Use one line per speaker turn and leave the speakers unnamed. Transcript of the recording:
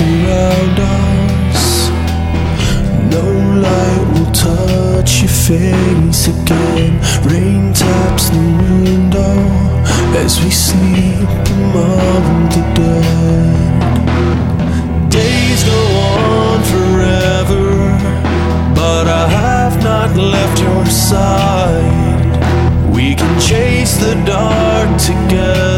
Around us No light will touch your face again. Rain taps the window As we sleep among the dead. Days go on forever But I have not left your side. We can chase the dark together.